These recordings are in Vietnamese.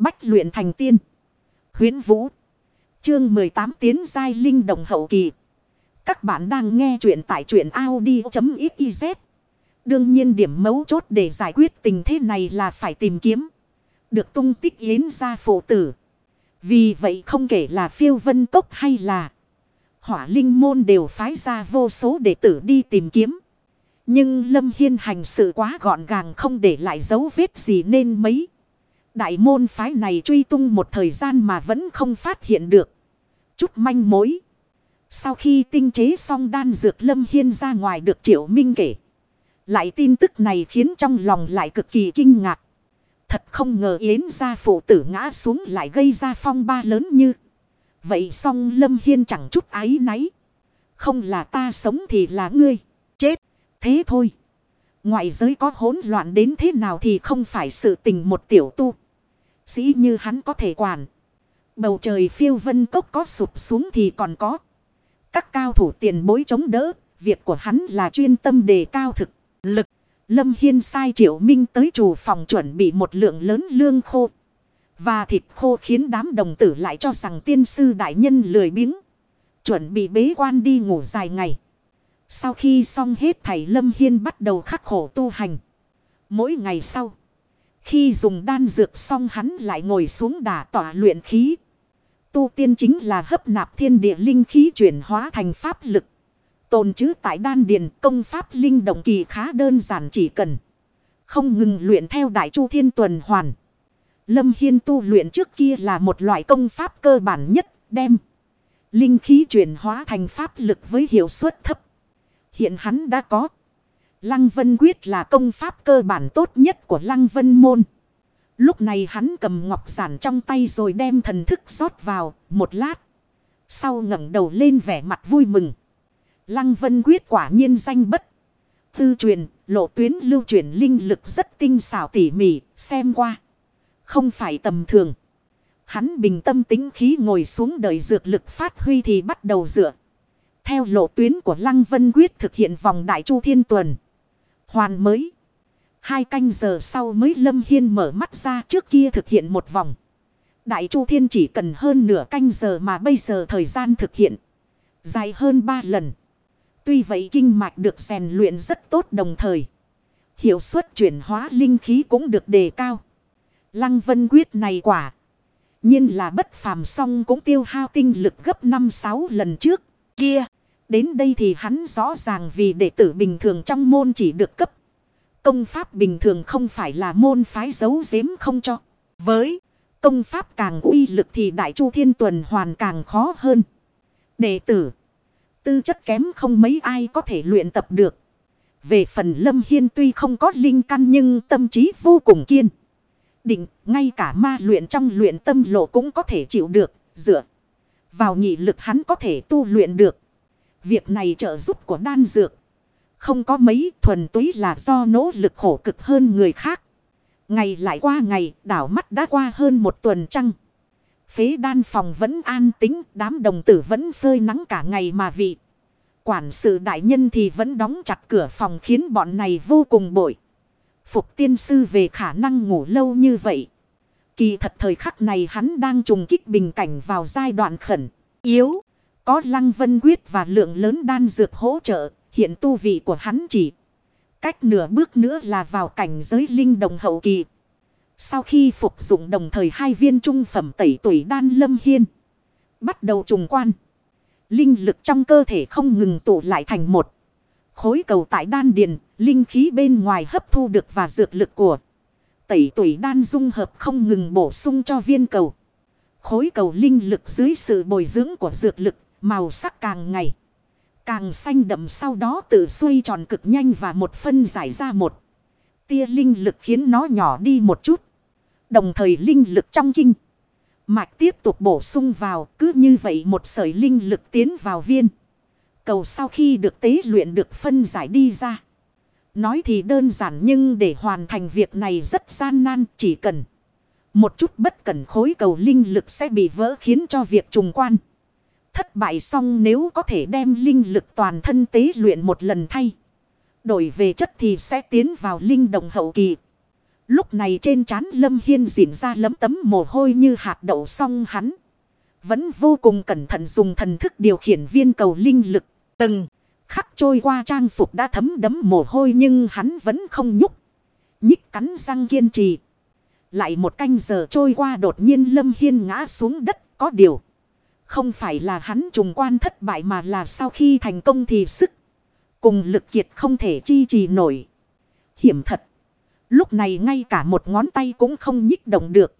Bách luyện thành tiên. Huyến Vũ. Chương 18 tiến giai linh đồng hậu kỳ. Các bạn đang nghe truyện tại truyện Audi.xyz. Đương nhiên điểm mấu chốt để giải quyết tình thế này là phải tìm kiếm. Được tung tích yến ra phụ tử. Vì vậy không kể là phiêu vân cốc hay là hỏa linh môn đều phái ra vô số đệ tử đi tìm kiếm. Nhưng Lâm Hiên hành sự quá gọn gàng không để lại dấu vết gì nên mấy. Đại môn phái này truy tung một thời gian mà vẫn không phát hiện được. Chút manh mối. Sau khi tinh chế xong đan dược Lâm Hiên ra ngoài được Triệu Minh kể. Lại tin tức này khiến trong lòng lại cực kỳ kinh ngạc. Thật không ngờ Yến gia phụ tử ngã xuống lại gây ra phong ba lớn như. Vậy xong Lâm Hiên chẳng chút ái náy. Không là ta sống thì là ngươi. Chết. Thế thôi. Ngoại giới có hỗn loạn đến thế nào thì không phải sự tình một tiểu tu. Sĩ như hắn có thể quản. Bầu trời phiêu vân cốc có sụp xuống thì còn có. Các cao thủ tiền bối chống đỡ. Việc của hắn là chuyên tâm đề cao thực lực. Lâm Hiên sai triệu minh tới chủ phòng chuẩn bị một lượng lớn lương khô. Và thịt khô khiến đám đồng tử lại cho rằng tiên sư đại nhân lười biếng. Chuẩn bị bế quan đi ngủ dài ngày. Sau khi xong hết, thầy Lâm Hiên bắt đầu khắc khổ tu hành. Mỗi ngày sau. Khi dùng đan dược xong, hắn lại ngồi xuống đả tỏa luyện khí. Tu tiên chính là hấp nạp thiên địa linh khí chuyển hóa thành pháp lực. Tồn chứ tại đan điền, công pháp linh động kỳ khá đơn giản chỉ cần. Không ngừng luyện theo đại chu thiên tuần hoàn. Lâm Hiên tu luyện trước kia là một loại công pháp cơ bản nhất, đem. Linh khí chuyển hóa thành pháp lực với hiệu suất thấp. Hiện hắn đã có. Lăng Vân Quyết là công pháp cơ bản tốt nhất của Lăng Vân Môn. Lúc này hắn cầm ngọc giản trong tay rồi đem thần thức rót vào một lát. Sau ngẩng đầu lên vẻ mặt vui mừng. Lăng Vân Quyết quả nhiên danh bất. Tư truyền, lộ tuyến lưu truyền linh lực rất tinh xảo tỉ mỉ, xem qua. Không phải tầm thường. Hắn bình tâm tính khí ngồi xuống đợi dược lực phát huy thì bắt đầu dựa. Theo lộ tuyến của Lăng Vân Quyết thực hiện vòng Đại Chu Thiên Tuần. Hoàn mới. Hai canh giờ sau mới Lâm Hiên mở mắt ra trước kia thực hiện một vòng. Đại Chu Thiên chỉ cần hơn nửa canh giờ mà bây giờ thời gian thực hiện. Dài hơn ba lần. Tuy vậy kinh mạch được rèn luyện rất tốt đồng thời. Hiệu suất chuyển hóa linh khí cũng được đề cao. Lăng vân quyết này quả. nhiên là bất phàm song cũng tiêu hao tinh lực gấp 5-6 lần trước. Kia. Đến đây thì hắn rõ ràng vì đệ tử bình thường trong môn chỉ được cấp. Công pháp bình thường không phải là môn phái giấu giếm không cho. Với công pháp càng uy lực thì đại chu thiên tuần hoàn càng khó hơn. Đệ tử. Tư chất kém không mấy ai có thể luyện tập được. Về phần lâm hiên tuy không có linh căn nhưng tâm trí vô cùng kiên. Định, ngay cả ma luyện trong luyện tâm lộ cũng có thể chịu được. Dựa vào nhị lực hắn có thể tu luyện được. Việc này trợ giúp của đan dược. Không có mấy thuần túy là do nỗ lực khổ cực hơn người khác. Ngày lại qua ngày, đảo mắt đã qua hơn một tuần trăng. Phế đan phòng vẫn an tính, đám đồng tử vẫn phơi nắng cả ngày mà vị. Quản sự đại nhân thì vẫn đóng chặt cửa phòng khiến bọn này vô cùng bội. Phục tiên sư về khả năng ngủ lâu như vậy. Kỳ thật thời khắc này hắn đang trùng kích bình cảnh vào giai đoạn khẩn, yếu. Có lăng vân quyết và lượng lớn đan dược hỗ trợ, hiện tu vị của hắn chỉ. Cách nửa bước nữa là vào cảnh giới linh đồng hậu kỳ. Sau khi phục dụng đồng thời hai viên trung phẩm tẩy tuổi đan lâm hiên. Bắt đầu trùng quan. Linh lực trong cơ thể không ngừng tụ lại thành một. Khối cầu tại đan điền, linh khí bên ngoài hấp thu được và dược lực của. Tẩy tuổi đan dung hợp không ngừng bổ sung cho viên cầu. Khối cầu linh lực dưới sự bồi dưỡng của dược lực, màu sắc càng ngày. Càng xanh đậm sau đó tự xoay tròn cực nhanh và một phân giải ra một. Tia linh lực khiến nó nhỏ đi một chút. Đồng thời linh lực trong kinh. Mạch tiếp tục bổ sung vào, cứ như vậy một sợi linh lực tiến vào viên. Cầu sau khi được tế luyện được phân giải đi ra. Nói thì đơn giản nhưng để hoàn thành việc này rất gian nan, chỉ cần. Một chút bất cần khối cầu linh lực sẽ bị vỡ khiến cho việc trùng quan. Thất bại xong nếu có thể đem linh lực toàn thân tế luyện một lần thay. Đổi về chất thì sẽ tiến vào linh động hậu kỳ. Lúc này trên trán Lâm Hiên dịn ra lấm tấm mồ hôi như hạt đậu song hắn. Vẫn vô cùng cẩn thận dùng thần thức điều khiển viên cầu linh lực. Từng khắc trôi qua trang phục đã thấm đấm mồ hôi nhưng hắn vẫn không nhúc. Nhích cắn răng kiên trì. Lại một canh giờ trôi qua đột nhiên Lâm Hiên ngã xuống đất, có điều. Không phải là hắn trùng quan thất bại mà là sau khi thành công thì sức. Cùng lực kiệt không thể chi trì nổi. Hiểm thật. Lúc này ngay cả một ngón tay cũng không nhích động được.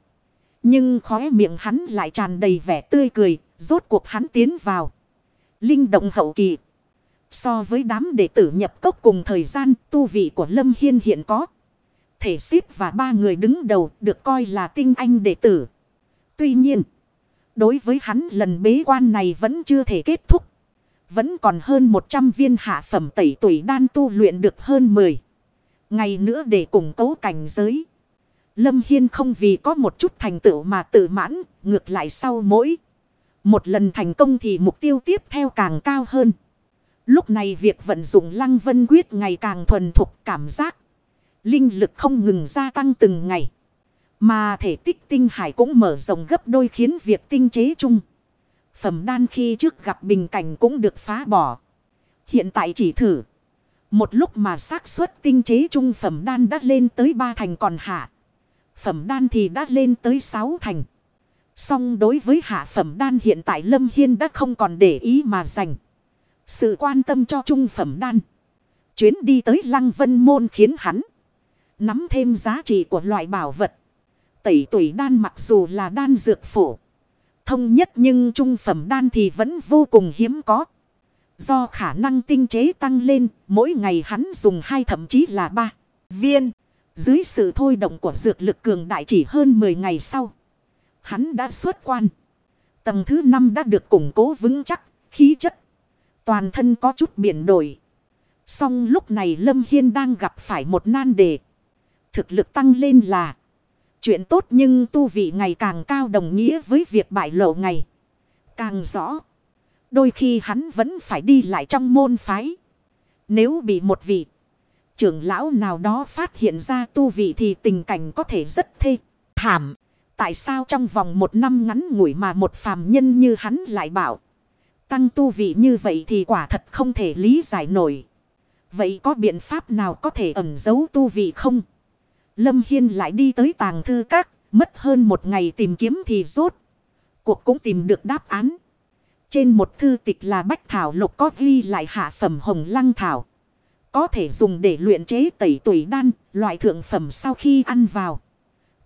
Nhưng khóe miệng hắn lại tràn đầy vẻ tươi cười. Rốt cuộc hắn tiến vào. Linh động hậu kỳ. So với đám đệ tử nhập cốc cùng thời gian, tu vị của Lâm Hiên hiện có. Thể xếp và ba người đứng đầu được coi là tinh anh đệ tử. Tuy nhiên. Đối với hắn lần bế quan này vẫn chưa thể kết thúc. Vẫn còn hơn 100 viên hạ phẩm tẩy tuổi đan tu luyện được hơn 10. Ngày nữa để củng cố cảnh giới. Lâm Hiên không vì có một chút thành tựu mà tự mãn. Ngược lại sau mỗi. Một lần thành công thì mục tiêu tiếp theo càng cao hơn. Lúc này việc vận dụng lăng vân quyết ngày càng thuần thục cảm giác. Linh lực không ngừng gia tăng từng ngày. Mà thể tích tinh hải cũng mở rộng gấp đôi khiến việc tinh chế chung. Phẩm đan khi trước gặp bình cảnh cũng được phá bỏ. Hiện tại chỉ thử. Một lúc mà xác suất tinh chế trung phẩm đan đã lên tới ba thành còn hạ. Phẩm đan thì đã lên tới sáu thành. Song đối với hạ phẩm đan hiện tại Lâm Hiên đã không còn để ý mà dành. Sự quan tâm cho trung phẩm đan. Chuyến đi tới Lăng Vân Môn khiến hắn nắm thêm giá trị của loại bảo vật. Tẩy tuổi đan mặc dù là đan dược phổ. Thông nhất nhưng trung phẩm đan thì vẫn vô cùng hiếm có. Do khả năng tinh chế tăng lên, mỗi ngày hắn dùng hai thậm chí là ba viên. Dưới sự thôi động của dược lực cường đại chỉ hơn 10 ngày sau. Hắn đã xuất quan. Tầng thứ 5 đã được củng cố vững chắc, khí chất. Toàn thân có chút biển đổi. Song lúc này Lâm Hiên đang gặp phải một nan đề. Thực lực tăng lên là chuyện tốt nhưng tu vị ngày càng cao đồng nghĩa với việc bại lộ ngày. Càng rõ. Đôi khi hắn vẫn phải đi lại trong môn phái. Nếu bị một vị trưởng lão nào đó phát hiện ra tu vị thì tình cảnh có thể rất thê, thảm. Tại sao trong vòng một năm ngắn ngủi mà một phàm nhân như hắn lại bảo. Tăng tu vị như vậy thì quả thật không thể lý giải nổi. Vậy có biện pháp nào có thể ẩn giấu tu vị không? Lâm Hiên lại đi tới tàng thư các, mất hơn một ngày tìm kiếm thì rốt. Cuộc cũng tìm được đáp án. Trên một thư tịch là bách thảo lục có ghi lại hạ phẩm hồng lăng thảo. Có thể dùng để luyện chế tẩy tuổi đan, loại thượng phẩm sau khi ăn vào.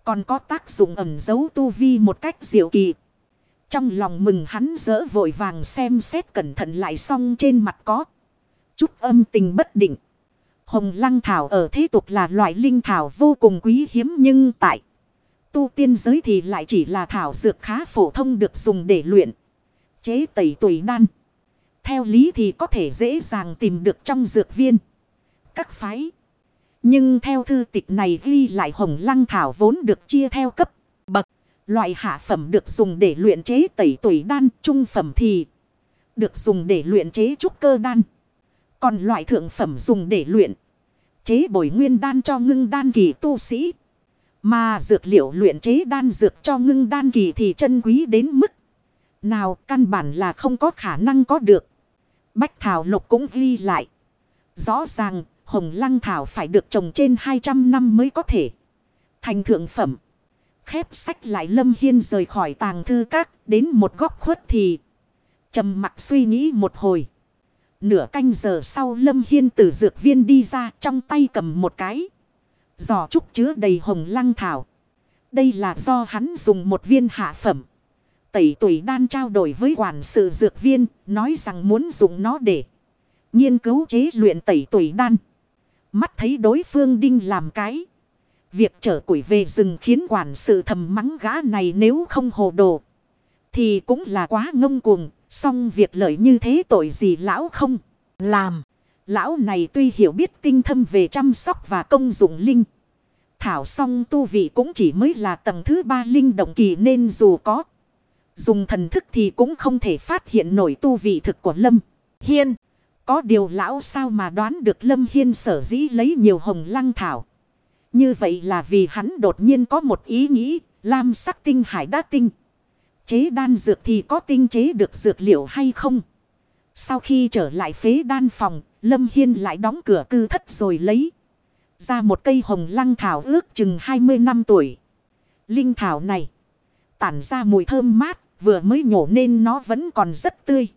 Còn có tác dụng ẩn giấu tu vi một cách diệu kỳ. Trong lòng mừng hắn dỡ vội vàng xem xét cẩn thận lại xong trên mặt có. Chút âm tình bất định. Hồng lăng thảo ở thế tục là loại linh thảo vô cùng quý hiếm nhưng tại tu tiên giới thì lại chỉ là thảo dược khá phổ thông được dùng để luyện. Chế tẩy tuổi đan. Theo lý thì có thể dễ dàng tìm được trong dược viên. Các phái. Nhưng theo thư tịch này ghi lại hồng lăng thảo vốn được chia theo cấp, bậc. Loại hạ phẩm được dùng để luyện chế tẩy tuổi đan, trung phẩm thì được dùng để luyện chế trúc cơ đan. Còn loại thượng phẩm dùng để luyện chế bồi nguyên đan cho ngưng đan kỳ tu sĩ. Mà dược liệu luyện chế đan dược cho ngưng đan kỳ thì chân quý đến mức nào căn bản là không có khả năng có được. Bách Thảo Lục cũng ghi lại. Rõ ràng, hồng lăng thảo phải được trồng trên 200 năm mới có thể thành thượng phẩm. Khép sách lại Lâm Hiên rời khỏi tàng thư các, đến một góc khuất thì trầm mặc suy nghĩ một hồi. Nửa canh giờ sau Lâm Hiên từ dược viên đi ra trong tay cầm một cái. giò trúc chứa đầy hồng lăng thảo. Đây là do hắn dùng một viên hạ phẩm. Tẩy tuổi đan trao đổi với quản sự dược viên. Nói rằng muốn dùng nó để nghiên cứu chế luyện tẩy tuổi đan. Mắt thấy đối phương đinh làm cái. Việc trở củi về rừng khiến quản sự thầm mắng gã này nếu không hồ đồ. Thì cũng là quá ngông cuồng. Xong việc lợi như thế tội gì lão không làm. Lão này tuy hiểu biết tinh thâm về chăm sóc và công dụng linh. Thảo song tu vị cũng chỉ mới là tầng thứ ba linh động kỳ nên dù có. Dùng thần thức thì cũng không thể phát hiện nổi tu vị thực của Lâm Hiên. Có điều lão sao mà đoán được Lâm Hiên sở dĩ lấy nhiều hồng lăng thảo. Như vậy là vì hắn đột nhiên có một ý nghĩ, lam sắc tinh hải đã tinh. Chế đan dược thì có tinh chế được dược liệu hay không? Sau khi trở lại phế đan phòng, Lâm Hiên lại đóng cửa cư thất rồi lấy ra một cây hồng lăng thảo ước chừng 20 năm tuổi. Linh thảo này tản ra mùi thơm mát, vừa mới nhổ nên nó vẫn còn rất tươi.